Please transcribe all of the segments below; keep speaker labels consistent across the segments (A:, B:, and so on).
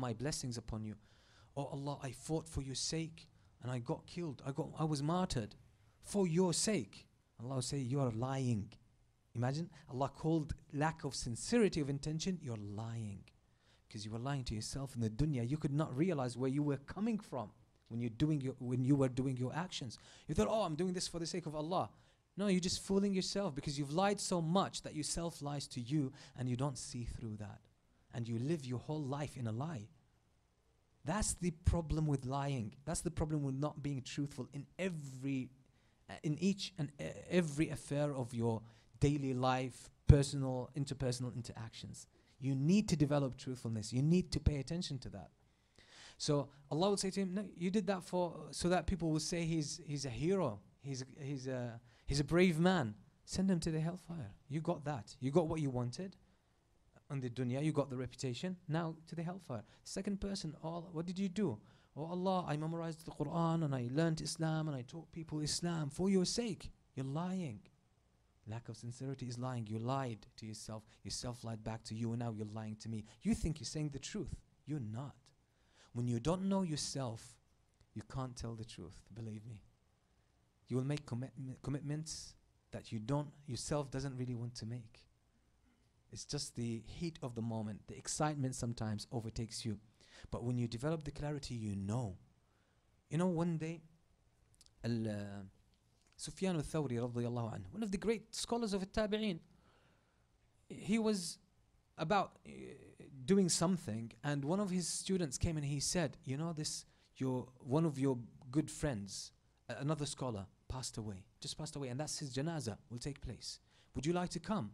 A: my blessings upon you. Oh Allah, I fought for your sake and I got killed. I got I was martyred for your sake. Allah will say, You are lying. Imagine Allah called lack of sincerity of intention, you're lying. Because you were lying to yourself in the dunya. You could not realize where you were coming from when you're doing your when you were doing your actions. You thought, oh, I'm doing this for the sake of Allah. No, you're just fooling yourself because you've lied so much that yourself lies to you and you don't see through that. And you live your whole life in a lie. That's the problem with lying. That's the problem with not being truthful in every uh, in each and uh, every affair of your daily life, personal, interpersonal interactions. You need to develop truthfulness. You need to pay attention to that. So Allah would say to him, "No, you did that for so that people will say he's he's a hero. He's he's a he's a brave man. Send him to the hellfire. You got that. You got what you wanted." On the dunya, you got the reputation. Now to the hellfire. Second person, all what did you do? Oh Allah, I memorized the Quran and I learned Islam and I taught people Islam for your sake. You're lying. Lack of sincerity is lying. You lied to yourself. Yourself lied back to you, and now you're lying to me. You think you're saying the truth. You're not. When you don't know yourself, you can't tell the truth. Believe me. You will make commitm- commitments that you don't yourself doesn't really want to make. It's just the heat of the moment. The excitement sometimes overtakes you. But when you develop the clarity, you know. You know, one day, al, uh, Sufyan al-Thawri one of the great scholars of the Tabi'een, he was about uh, doing something and one of his students came and he said, you know this, your, one of your good friends, another scholar, passed away, just passed away and that's his janazah will take place. Would you like to come?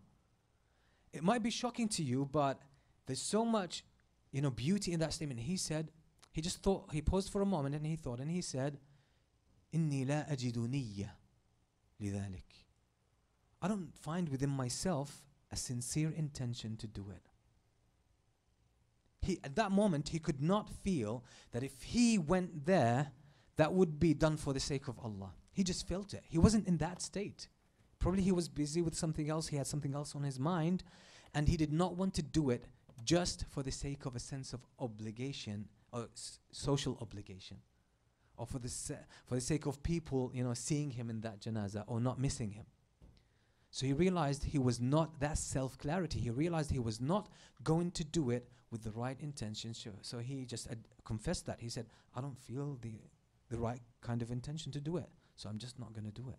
A: It might be shocking to you, but there's so much, you know, beauty in that statement. He said, he just thought, he paused for a moment and he thought, and he said, إني لا أجد نية لذلك. I don't find within myself a sincere intention to do it. He, at that moment, he could not feel that if he went there, that would be done for the sake of Allah. He just felt it. He wasn't in that state. Probably he was busy with something else, he had something else on his mind, and he did not want to do it just for the sake of a sense of obligation or social obligation or for the, for the sake of people, you know, seeing him in that janazah or not missing him. So he realized he was not that self clarity. He realized he was not going to do it with the right intention. So, he just confessed that. He said, I don't feel the, the right kind of intention to do it. So I'm just not going to do it.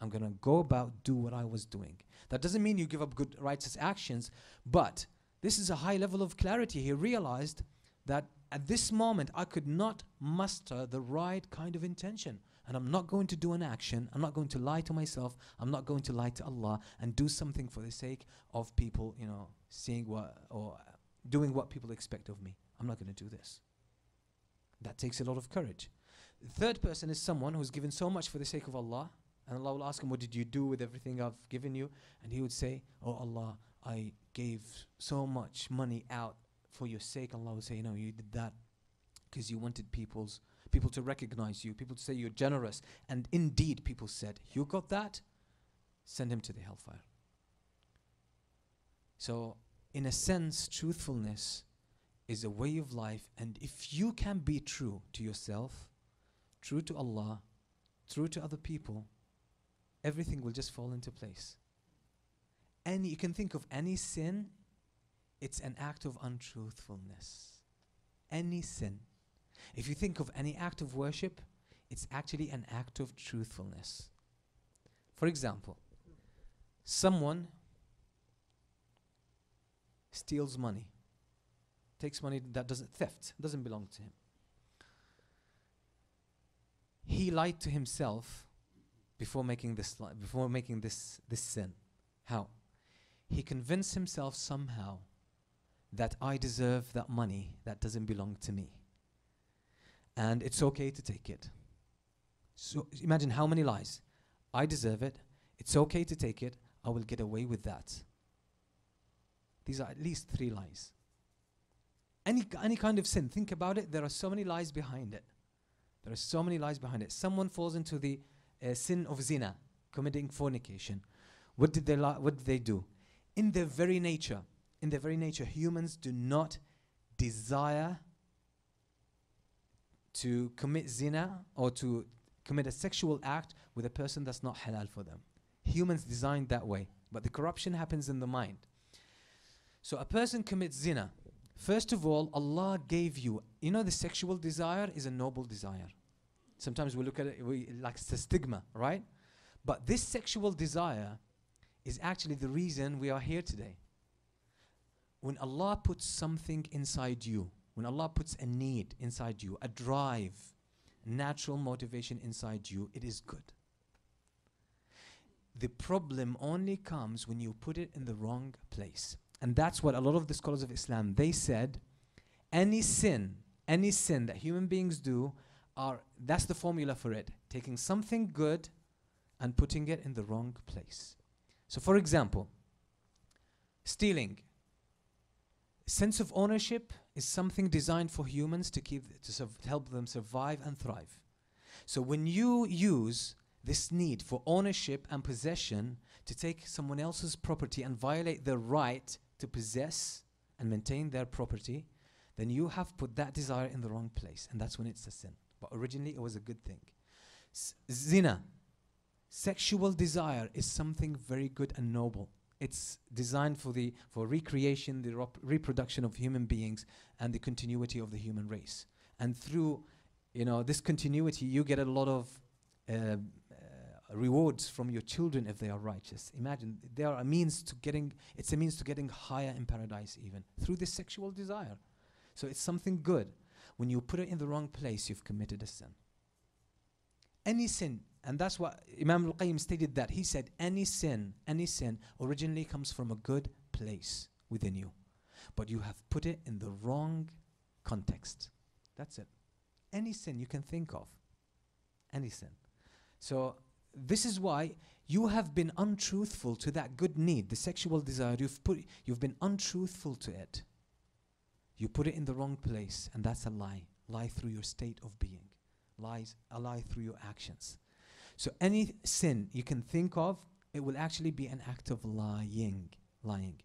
A: I'm going to go about do what I was doing. That doesn't mean you give up good righteous actions, but this is a high level of clarity. He realized that at this moment I could not muster the right kind of intention. And I'm not going to do an action. I'm not going to lie to myself. I'm not going to lie to Allah and do something for the sake of people, you know, seeing what or doing what people expect of me. I'm not going to do this. That takes a lot of courage. The third person is someone who's given so much for the sake of Allah, and Allah will ask him, What did you do with everything I've given you? And he would say, Oh Allah, I gave so much money out for your sake. Allah would say, No, you did that because you wanted people's people to recognize you, people to say you're generous. And indeed, people said, You got that? Send him to the hellfire. So, in a sense, truthfulness is a way of life. And if you can be true to yourself, true to Allah, true to other people, everything will just fall into place. And you can think of any sin, it's an act of untruthfulness. Any sin. If you think of any act of worship, it's actually an act of truthfulness. For example, someone steals money, takes money that doesn't theft, doesn't belong to him. He lied to himself before making this li- before making this this sin. How? He convinced himself somehow that I deserve that money that doesn't belong to me. And it's okay to take it. So imagine how many lies. I deserve it. It's okay to take it. I will get away with that. These are at least three lies. Any, any kind of sin, think about it. There are so many lies behind it. There are so many lies behind it. Someone falls into the sin of zina, committing fornication. What did they li- What did they do? In their very nature, in their very nature, humans do not desire to commit zina or to commit a sexual act with a person that's not halal for them. Humans designed that way, but the corruption happens in the mind. So a person commits zina. First of all, Allah gave you, you know, the sexual desire is a noble desire. Sometimes we look at it we, like it's a stigma, right? But this sexual desire is actually the reason we are here today. When Allah puts something inside you, when Allah puts a need inside you, a drive, natural motivation inside you, it is good. The problem only comes when you put it in the wrong place. And that's what a lot of the scholars of Islam they said any sin, any sin that human beings do are that's the formula for it. Taking something good and putting it in the wrong place. So for example, stealing. Sense of ownership is something designed for humans to keep to help them survive and thrive. So when you use this need for ownership and possession to take someone else's property and violate their right to possess and maintain their property, then you have put that desire in the wrong place, and that's when it's a sin. But originally, it was a good thing. S- zina, sexual desire, is something very good and noble. It's designed for the for recreation, the rep- reproduction of human beings, and the continuity of the human race. And through, you know, this continuity, you get a lot of uh, uh, rewards from your children if they are righteous. Imagine they are a means to getting. It's a means to getting higher in paradise, even through this sexual desire. So it's something good. When you put it in the wrong place, you've committed a sin. Any sin, and that's what Imam Al Qayyim stated that he said, any sin, any sin originally comes from a good place within you, but you have put it in the wrong context. That's it. Any sin you can think of, any sin. So this is why you have been untruthful to that good need, the sexual desire. You've put, you've been untruthful to it. You put it in the wrong place, and that's a lie. Lie through your state of being. Lies, a lie through your actions. So any sin you can think of, it will actually be an act of lying. Lying.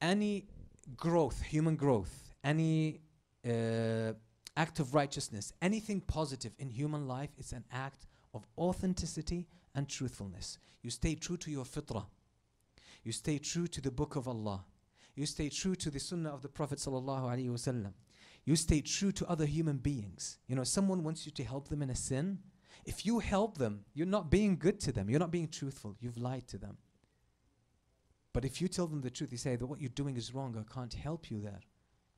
A: Any growth, human growth, any uh, act of righteousness, anything positive in human life is an act of authenticity and truthfulness. You stay true to your fitrah. You stay true to the book of Allah. You stay true to the sunnah of the Prophet sallallahu alaihi wasallam. You stay true to other human beings. You know, someone wants you to help them in a sin. If you help them, you're not being good to them. You're not being truthful. You've lied to them. But if you tell them the truth, you say that what you're doing is wrong, I can't help you there.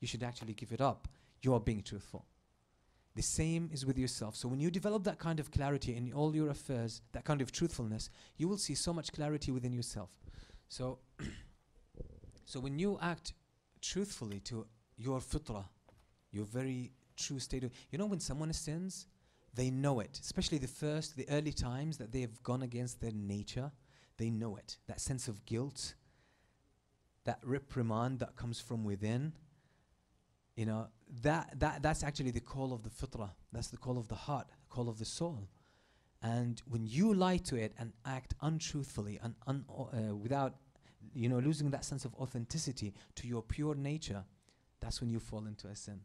A: You should actually give it up. You are being truthful. The same is with yourself. So when you develop that kind of clarity in all your affairs, that kind of truthfulness, you will see so much clarity within yourself. So so when you act truthfully to your fitrah, your very true state of you know when someone sins, they know it. Especially the first, the early times that they have gone against their nature, they know it. That sense of guilt, that reprimand that comes from within. You know, that, that that's actually the call of the fitrah. That's the call of the heart, the call of the soul. And when you lie to it and act untruthfully and un, uh, without, you know, losing that sense of authenticity to your pure nature, that's when you fall into a sin.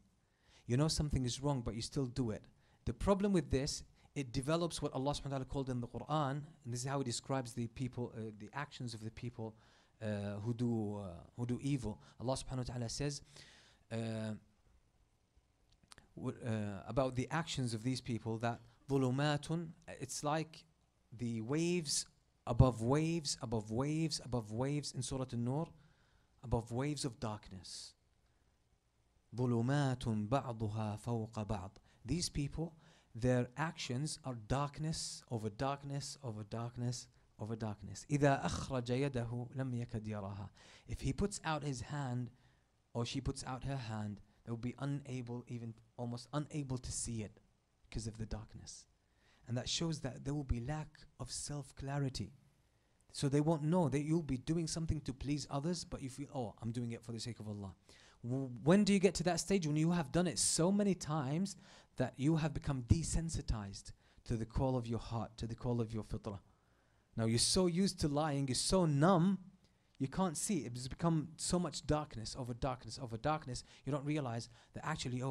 A: You know something is wrong, but you still do it. The problem with this, it develops what Allah subhanahu wa ta'ala called in the Quran, and this is how He describes the people, uh, the actions of the people uh, who do uh, who do evil. Allah subhanahu wa ta'ala says uh, w- uh, about the actions of these people that ظُلُمَاتٌ it's like the waves above waves, above waves, above waves in Surah An-Nur, above waves of darkness. ظُلُمَاتٌ بَعْضُهَا فَوْقَ بَعْض These people, their actions are darkness over darkness over darkness over darkness. إِذَا أَخْرَجَ يَدَهُ لَمْ يَكَدْ يَرَاهَا If he puts out his hand or she puts out her hand, they will be unable, even almost unable to see it because of the darkness. And that shows that there will be lack of self clarity. So they won't know that you'll be doing something to please others, but you feel, oh, I'm doing it for the sake of Allah. When do you get to that stage? When you have done it so many times that you have become desensitized to the call of your heart, to the call of your fitrah. Now you're so used to lying, you're so numb, you can't see. It's become so much darkness over darkness over darkness. You don't realize that actually, oh,